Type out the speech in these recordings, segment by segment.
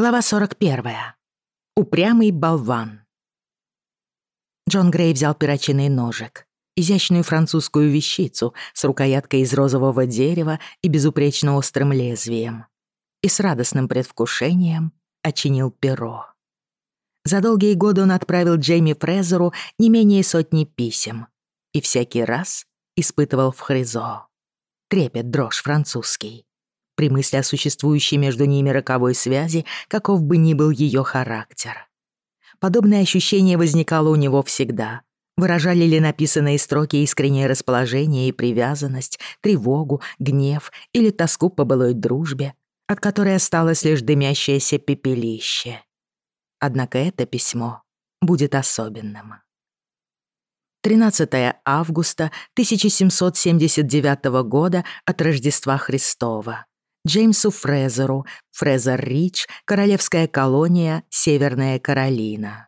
Глава 41. Упрямый болван. Джон Грей взял перочинный ножик, изящную французскую вещицу с рукояткой из розового дерева и безупречно острым лезвием, и с радостным предвкушением очинил перо. За долгие годы он отправил Джейми Фрезеру не менее сотни писем и всякий раз испытывал в хризо. Трепет дрожь французский при мысли о существующей между ними роковой связи, каков бы ни был ее характер. Подобное ощущение возникало у него всегда. Выражали ли написанные строки искреннее расположение и привязанность, тревогу, гнев или тоску по былой дружбе, от которой осталось лишь дымящееся пепелище. Однако это письмо будет особенным. 13 августа 1779 года от Рождества Христова. Джеймсу Фрезеру, Фрезер Рич, Королевская колония, Северная Каролина.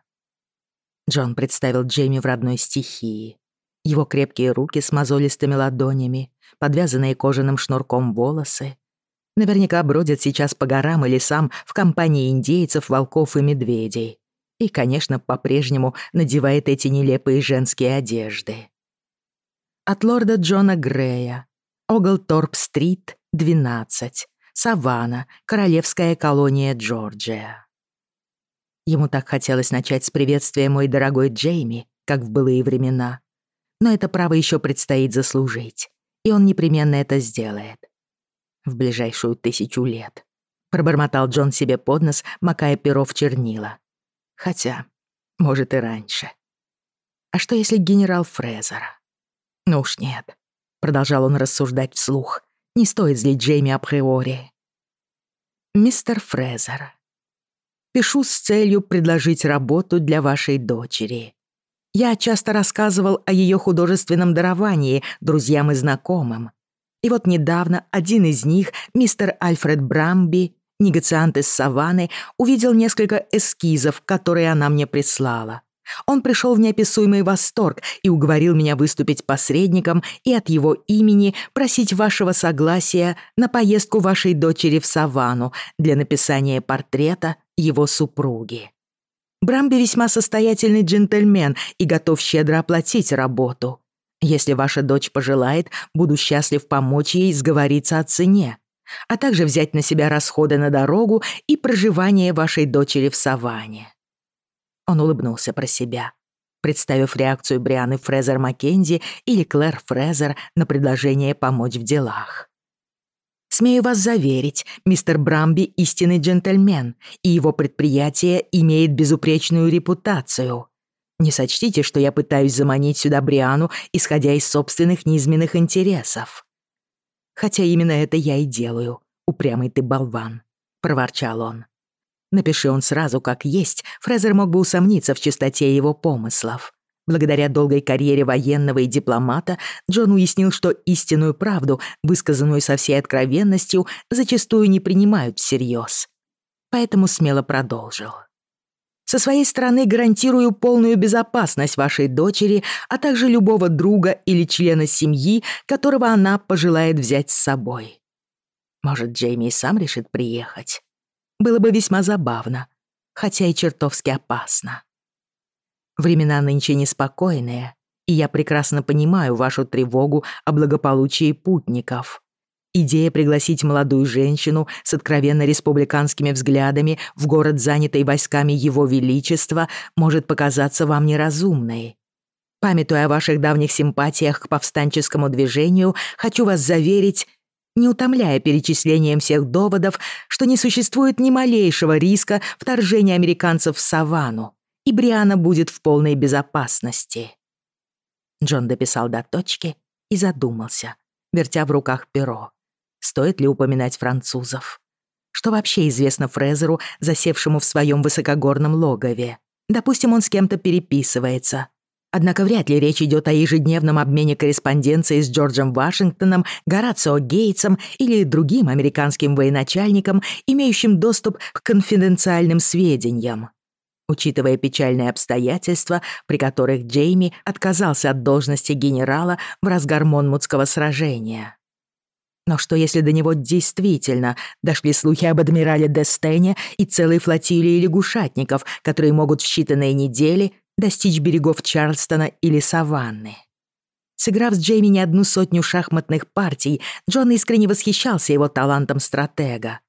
Джон представил Джейми в родной стихии. Его крепкие руки с мозолистыми ладонями, подвязанные кожаным шнурком волосы. Наверняка бродят сейчас по горам и лесам в компании индейцев, волков и медведей. И, конечно, по-прежнему надевает эти нелепые женские одежды. От лорда Джона Грея, Оглторп-стрит, 12. Саванна, королевская колония Джорджия. Ему так хотелось начать с приветствия «Мой дорогой Джейми», как в былые времена. Но это право еще предстоит заслужить, и он непременно это сделает. В ближайшую тысячу лет. Пробормотал Джон себе под нос, макая перо в чернила. Хотя, может и раньше. А что если генерал Фрезера? Ну уж нет. Продолжал он рассуждать вслух. Не стоит злить Джейми априори. Мистер Фрезер, пишу с целью предложить работу для вашей дочери. Я часто рассказывал о ее художественном даровании друзьям и знакомым. И вот недавно один из них, мистер Альфред Брамби, негациант из Саванны, увидел несколько эскизов, которые она мне прислала. Он пришел в неописуемый восторг и уговорил меня выступить посредником и от его имени просить вашего согласия на поездку вашей дочери в Саванну для написания портрета его супруги. Брамби весьма состоятельный джентльмен и готов щедро оплатить работу. Если ваша дочь пожелает, буду счастлив помочь ей сговориться о цене, а также взять на себя расходы на дорогу и проживание вашей дочери в Саванне. Он улыбнулся про себя, представив реакцию Брианы Фрезер Маккензи или Клэр Фрезер на предложение помочь в делах. Смею вас заверить, мистер Брамби — истинный джентльмен, и его предприятие имеет безупречную репутацию. Не сочтите, что я пытаюсь заманить сюда Бриану, исходя из собственных низменных интересов. Хотя именно это я и делаю, упрямый ты болван, — проворчал он. Напиши он сразу как есть, Фрезер мог бы усомниться в чистоте его помыслов. Благодаря долгой карьере военного и дипломата Джон уяснил, что истинную правду, высказанную со всей откровенностью, зачастую не принимают всерьез. Поэтому смело продолжил. Со своей стороны гарантирую полную безопасность вашей дочери, а также любого друга или члена семьи, которого она пожелает взять с собой. Может, Джейми и сам решит приехать. Было бы весьма забавно, хотя и чертовски опасно. Времена нынче неспокойные, и я прекрасно понимаю вашу тревогу о благополучии путников. Идея пригласить молодую женщину с откровенно республиканскими взглядами в город, занятый войсками Его Величества, может показаться вам неразумной. Памятуя о ваших давних симпатиях к повстанческому движению, хочу вас заверить, не утомляя перечислением всех доводов, что не существует ни малейшего риска вторжения американцев в саванну, и Бриана будет в полной безопасности. Джон дописал до точки и задумался, вертя в руках перо. Стоит ли упоминать французов? Что вообще известно Фрезеру, засевшему в своем высокогорном логове? Допустим, он с кем-то переписывается. Однако вряд ли речь идет о ежедневном обмене корреспонденции с Джорджем Вашингтоном, Горацио Гейтсом или другим американским военачальником, имеющим доступ к конфиденциальным сведениям. Учитывая печальные обстоятельства, при которых Джейми отказался от должности генерала в разгар Монмутского сражения. Но что если до него действительно дошли слухи об адмирале Дестене и целой флотилии лягушатников, которые могут в считанные недели достичь берегов Чарльстона или Саванны? Сыграв с Джейми не одну сотню шахматных партий, Джон искренне восхищался его талантом стратега.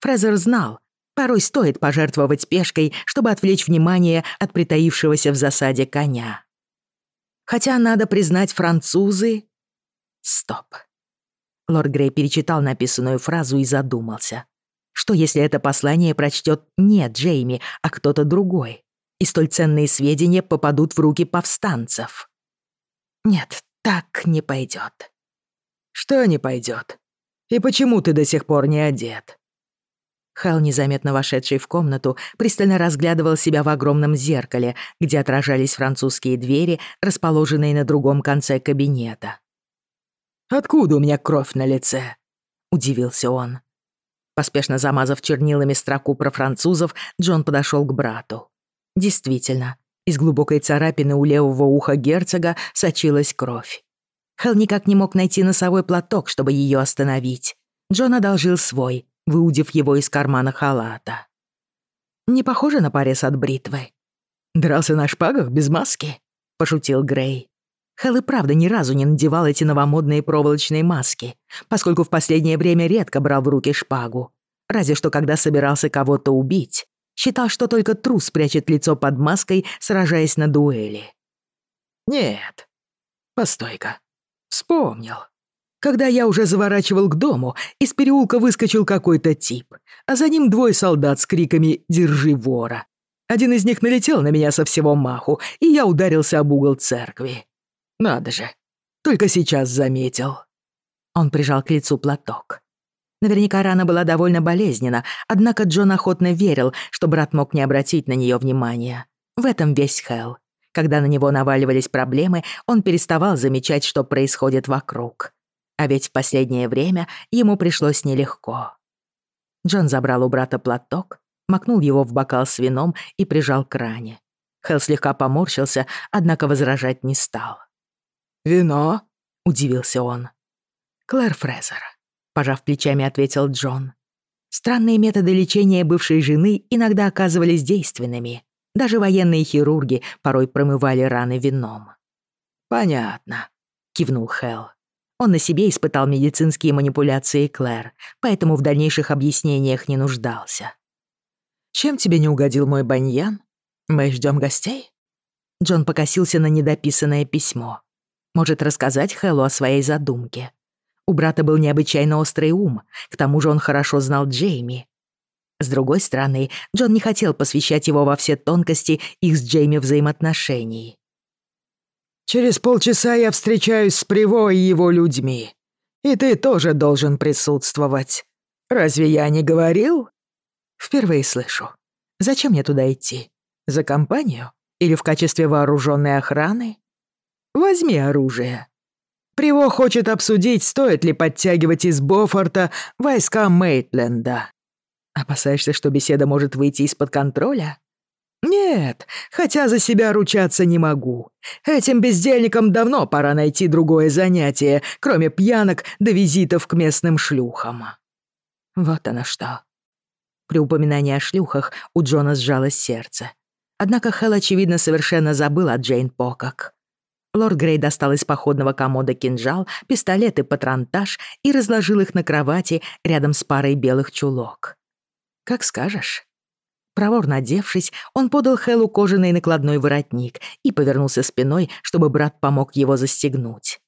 Фрезер знал, порой стоит пожертвовать пешкой, чтобы отвлечь внимание от притаившегося в засаде коня. Хотя, надо признать, французы... Стоп. Лорд Грей перечитал написанную фразу и задумался. Что, если это послание прочтет не Джейми, а кто-то другой, и столь ценные сведения попадут в руки повстанцев. Нет, так не пойдет. Что не пойдет? И почему ты до сих пор не одет? Хал, незаметно вошедший в комнату, пристально разглядывал себя в огромном зеркале, где отражались французские двери, расположенные на другом конце кабинета. «Откуда у меня кровь на лице?» — удивился он. Поспешно замазав чернилами строку про французов, Джон подошел к брату. Действительно, из глубокой царапины у левого уха герцога сочилась кровь. Хелл никак не мог найти носовой платок, чтобы ее остановить. Джон одолжил свой, выудив его из кармана халата. «Не похоже на порез от бритвы?» «Дрался на шпагах без маски?» — пошутил Грей. Хелл и правда ни разу не надевал эти новомодные проволочные маски, поскольку в последнее время редко брал в руки шпагу. Разве что когда собирался кого-то убить Считал, что только трус прячет лицо под маской, сражаясь на дуэли. «Нет. Постой-ка. Вспомнил. Когда я уже заворачивал к дому, из переулка выскочил какой-то тип, а за ним двое солдат с криками «Держи вора!». Один из них налетел на меня со всего маху, и я ударился об угол церкви. Надо же, Наверняка рана была довольно болезненна, однако Джон охотно верил, что брат мог не обратить на нее внимания. В этом весь Хелл. Когда на него наваливались проблемы, он переставал замечать, что происходит вокруг. А ведь в последнее время ему пришлось нелегко. Джон забрал у брата платок, макнул его в бокал с вином и прижал к ране. Хелл слегка поморщился, однако возражать не стал. «Вино?» — удивился он. «Клэр Фрезер», пожав плечами, ответил Джон. Странные методы лечения бывшей жены иногда оказывались действенными. Даже военные хирурги порой промывали раны вином. «Понятно», — кивнул Хелл. Он на себе испытал медицинские манипуляции Клэр, поэтому в дальнейших объяснениях не нуждался. «Чем тебе не угодил мой баньян? Мы ждем гостей?» Джон покосился на недописанное письмо. Может рассказать Хэллу о своей задумке. У брата был необычайно острый ум, к тому же он хорошо знал Джейми. С другой стороны, Джон не хотел посвящать его во все тонкости их с Джейми взаимоотношений. «Через полчаса я встречаюсь с Приво и его людьми. И ты Приво хочет обсудить, стоит ли подтягивать из Бофорта войска Мейтленда. Опасаешься, что беседа может выйти из-под контроля? Нет, хотя за себя ручаться не могу. Этим бездельникам давно пора найти другое занятие, кроме пьянок до да визитов к местным шлюхам. Вот оно что. При упоминании о шлюхах у Джона сжалось сердце. Однако Хэл, очевидно, совершенно забыл о Джейн Покок. Лорд Грей достал из походного комода кинжал, пистолет и патронтаж и разложил их на кровати рядом с парой белых чулок. «Как скажешь». Проворно одевшись, он подал Хэллу кожаный накладной воротник и повернулся спиной, чтобы брат помог его застегнуть.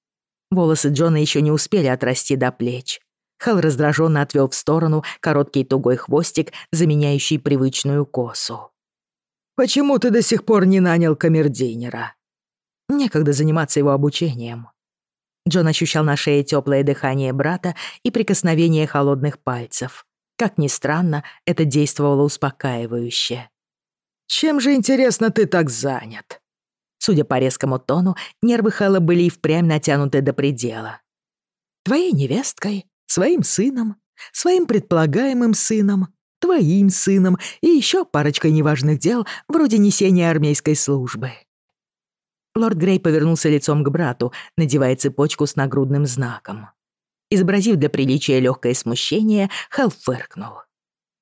Волосы Джона еще не успели отрасти до плеч. Хэл раздраженно отвел в сторону короткий тугой хвостик, заменяющий привычную косу. «Почему ты до сих пор не нанял камердинера? Некогда заниматься его обучением. Джон ощущал на шее теплое дыхание брата и прикосновение холодных пальцев. Как ни странно, это действовало успокаивающе. «Чем же, интересно, ты так занят?» Судя по резкому тону, нервы Хэлла были и впрямь натянуты до предела. «Твоей невесткой, своим сыном, своим предполагаемым сыном, твоим сыном и еще парочкой неважных дел, вроде несения армейской службы», Лорд Грей повернулся лицом к брату, надевая цепочку с нагрудным знаком. Изобразив для приличия легкое смущение, Хелл фыркнул.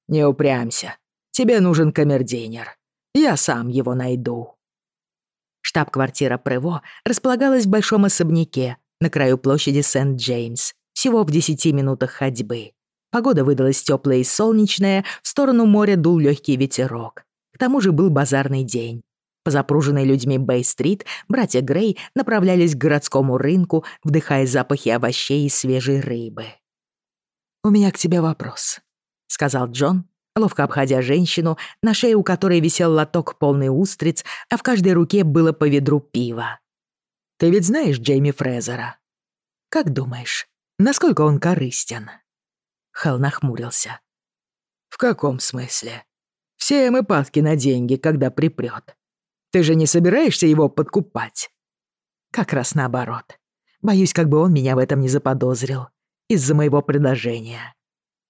«Не упрямься. Тебе нужен камердинер. Я сам его найду». Штаб-квартира Прево располагалась в большом особняке на краю площади Сент-Джеймс, всего в 10 минутах ходьбы. Погода выдалась теплая и солнечная, в сторону моря дул легкий ветерок. К тому же был базарный день, по запруженной людьми Бэй-стрит, братья Грей направлялись к городскому рынку, вдыхая запахи овощей и свежей рыбы. «У меня к тебе вопрос», — сказал Джон, ловко обходя женщину, на шее у которой висел лоток полный устриц, а в каждой руке было по ведру пива. «Ты ведь знаешь Джейми Фрезера? Как думаешь, насколько он корыстен?» Хелл нахмурился. «В каком смысле? Все мы падки на деньги, когда припрёт. Ты же не собираешься его подкупать?» «Как раз наоборот. Боюсь, как бы он меня в этом не заподозрил. Из-за моего предложения».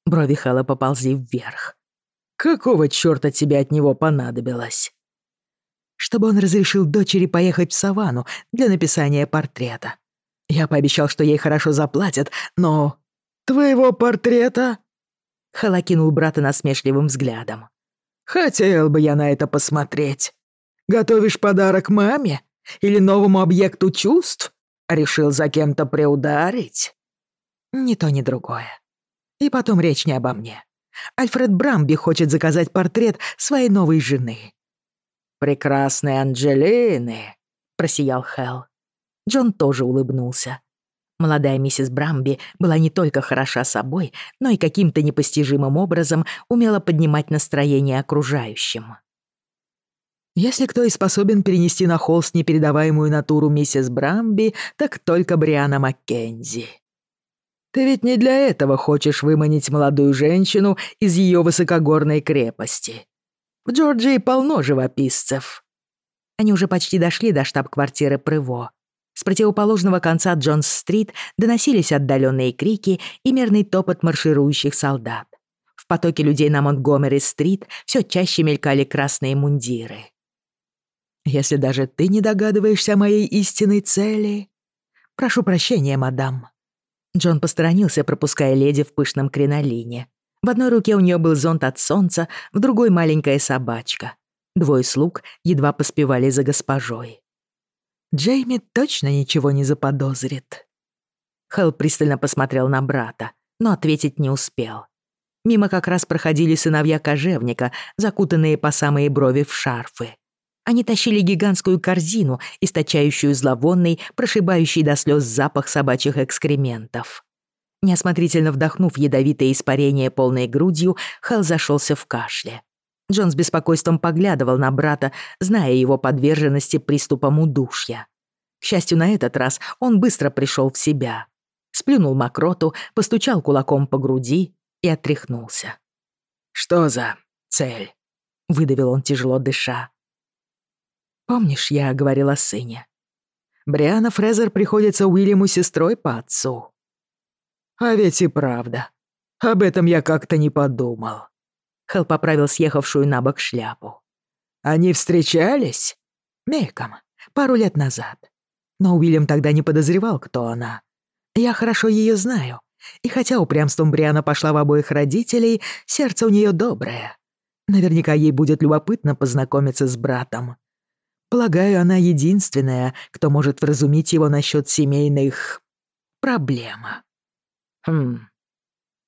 Брови Хэлла поползли вверх. «Какого чёрта тебе от него понадобилось?» «Чтобы он разрешил дочери поехать в саванну для написания портрета. Я пообещал, что ей хорошо заплатят, но...» «Твоего портрета?» Хэлл кинул брата насмешливым взглядом. «Хотел бы я на это посмотреть. Готовишь подарок маме? Или новому объекту чувств? Решил за кем-то приударить?» «Ни то, ни другое. И потом речь не обо мне. Альфред Брамби хочет заказать портрет своей новой жены». «Прекрасной Анджелины», — просиял Хелл. Джон тоже улыбнулся. Молодая миссис Брамби была не только хороша собой, но и каким-то непостижимым образом умела поднимать настроение окружающим. Если кто и способен перенести на холст непередаваемую натуру миссис Брамби, так только Бриана Маккензи. Ты ведь не для этого хочешь выманить молодую женщину из ее высокогорной крепости. В Джорджии полно живописцев. Они уже почти дошли до штаб-квартиры Прыво. С противоположного конца Джонс-стрит доносились отдаленные крики и мерный топот марширующих солдат. В потоке людей на Монтгомери-стрит все чаще мелькали красные мундиры. Если даже ты не догадываешься о моей истинной цели... Прошу прощения, мадам». Джон посторонился, пропуская леди в пышном кринолине. В одной руке у нее был зонт от солнца, в другой — маленькая собачка. Двое слуг едва поспевали за госпожой. Джейми точно ничего не заподозрит. Хелл пристально посмотрел на брата, но ответить не успел. Мимо как раз проходили сыновья кожевника, закутанные по самые брови в шарфы. Они тащили гигантскую корзину, источающую зловонный, прошибающий до слез запах собачьих экскрементов. Неосмотрительно вдохнув ядовитое испарение полной грудью, Хэл зашелся в кашле. Джон с беспокойством поглядывал на брата, зная его подверженности приступам удушья. К счастью, на этот раз он быстро пришел в себя. Сплюнул мокроту, постучал кулаком по груди и отряхнулся. «Что за цель?» — выдавил он, тяжело дыша. Помнишь, я говорила сыне? Бриана Фрезер приходится Уильяму сестрой по отцу. А ведь и правда. Об этом я как-то не подумал. Хелл поправил съехавшую на бок шляпу. Они встречались? Мельком, пару лет назад. Но Уильям тогда не подозревал, кто она. Я хорошо ее знаю. И хотя упрямством Бриана пошла в обоих родителей, сердце у нее доброе. Наверняка ей будет любопытно познакомиться с братом. Полагаю, она единственная, кто может вразумить его насчет семейных... проблема. Хм.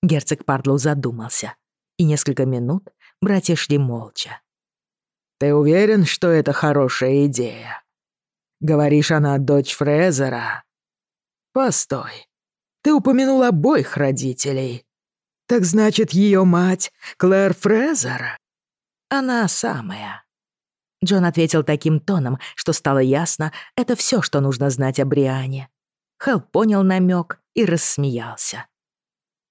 Герцог Пардлоу задумался, и несколько минут братья шли молча. «Ты уверен, что это хорошая идея? Говоришь, она дочь Фрезера? Постой, ты упомянул обоих родителей. Так значит, ее мать Клэр Фрезера. Она самая». Джон ответил таким тоном, что стало ясно, это все, что нужно знать о Бриане. Хелл понял намек и рассмеялся.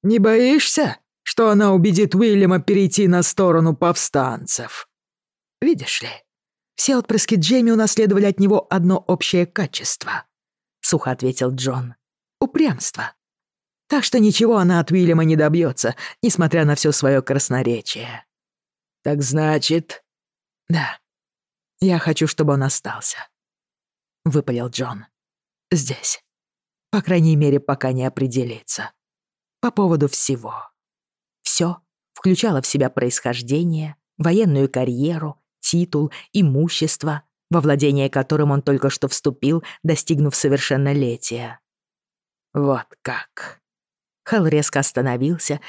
«Не боишься, что она убедит Уильяма перейти на сторону повстанцев?» «Видишь ли, все отпрыски Джейми унаследовали от него одно общее качество», — сухо ответил Джон. «Упрямство. Так что ничего она от Уильяма не добьется, несмотря на все свое красноречие». «Так значит...» «Да, я хочу, чтобы он остался», — выпалил Джон. «Здесь. По крайней мере, пока не определится. по поводу всего. Все включало в себя происхождение, военную карьеру, титул, имущество, во владение которым он только что вступил, достигнув совершеннолетия. Вот как. Хэл резко остановился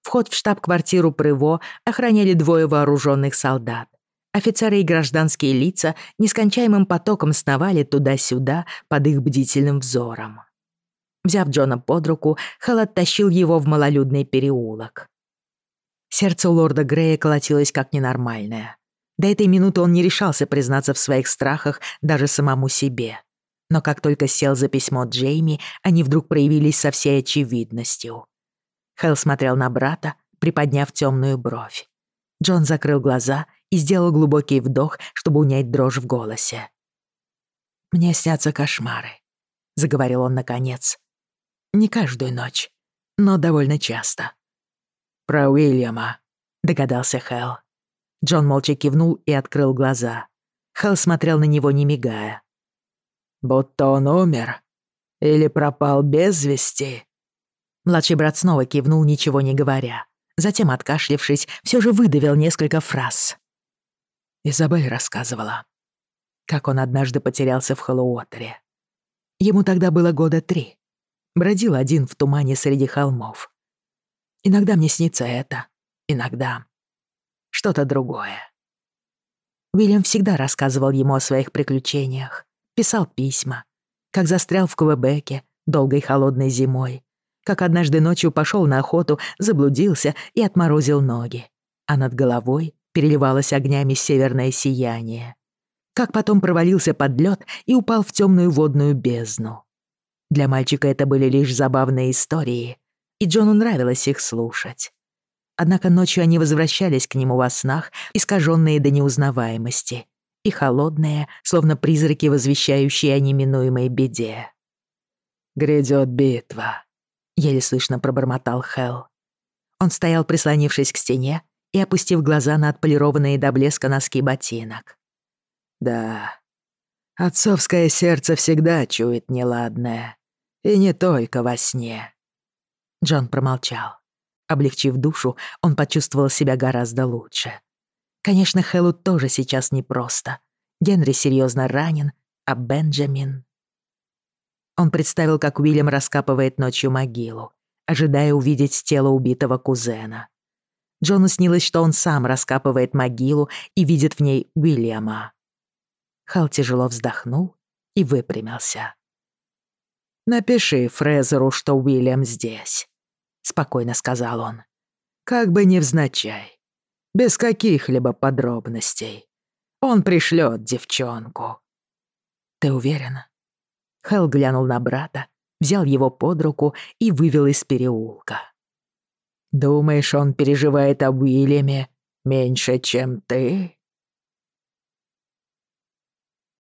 и посмотрел на брата, а затем перевел взгляд на серое здание в дальнем конце улицы. Вход в штаб-квартиру Прыво охраняли двое вооруженных солдат. Офицеры и гражданские лица нескончаемым потоком сновали туда-сюда под их бдительным взором. Взяв Джона под руку, Хэл оттащил его в малолюдный переулок. Сердце у лорда Грея колотилось как ненормальное. До этой минуты он не решался признаться в своих страхах даже самому себе. Но как Хелл смотрел на брата, приподняв темную бровь. Джон закрыл глаза и сделал глубокий вдох, чтобы унять дрожь в голосе. «Мне снятся кошмары», — заговорил он наконец. «Не каждую ночь, но довольно часто». «Про Уильяма», — догадался Хелл. Джон молча кивнул и открыл глаза. Хелл смотрел на него, не мигая. «Будто он умер или пропал без вести», Младший брат снова кивнул, ничего не говоря. Затем, откашлившись, все же выдавил несколько фраз. Изабель рассказывала, как он однажды потерялся в Холлоуотере. Ему тогда было года три. Бродил один в тумане среди холмов. Иногда мне снится это, иногда что-то другое. Уильям всегда рассказывал ему о своих приключениях, писал письма, как застрял в Квебеке долгой холодной зимой, как однажды ночью пошел на охоту, заблудился и отморозил ноги. А над головой переливалось огнями северное сияние. Как потом провалился под лед и упал в темную водную бездну. Для мальчика это были лишь забавные истории, и Джону нравилось их слушать. Однако ночью они возвращались к нему во снах, искаженные до неузнаваемости, и холодные, словно призраки, возвещающие о неминуемой беде. «Грядет битва», еле слышно пробормотал Хелл. Он стоял, прислонившись к стене и опустив глаза на отполированные до блеска носки ботинок. «Да, отцовское сердце всегда чует неладное, и не только во сне». Джон промолчал. Облегчив душу, он почувствовал себя гораздо лучше. Конечно, Хэллу тоже сейчас Он представил, как Уильям раскапывает ночью могилу, ожидая увидеть тело убитого кузена. Джону снилось, что он сам раскапывает могилу и видит в ней Уильяма. Хал тяжело вздохнул и выпрямился. «Напиши Фрезеру, что Уильям здесь», — спокойно сказал он. «Как бы невзначай, без каких-либо подробностей. Он пришлет девчонку». «Ты уверена?» Хэл глянул на брата, взял его под руку и вывел из переулка. «Думаешь, он переживает об Уильяме меньше, чем ты?»